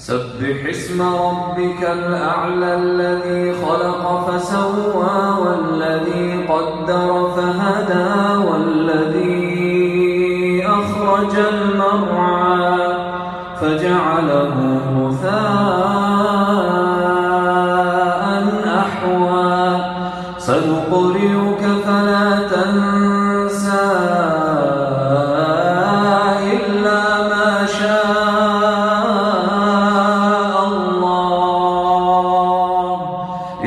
سبح اسم ربك الأعلى الذي خلق فسوى والذي قدر فهدى والذي أخرج المرعى فجعله غثاء أحوى. سنقرئك فلا تنسى.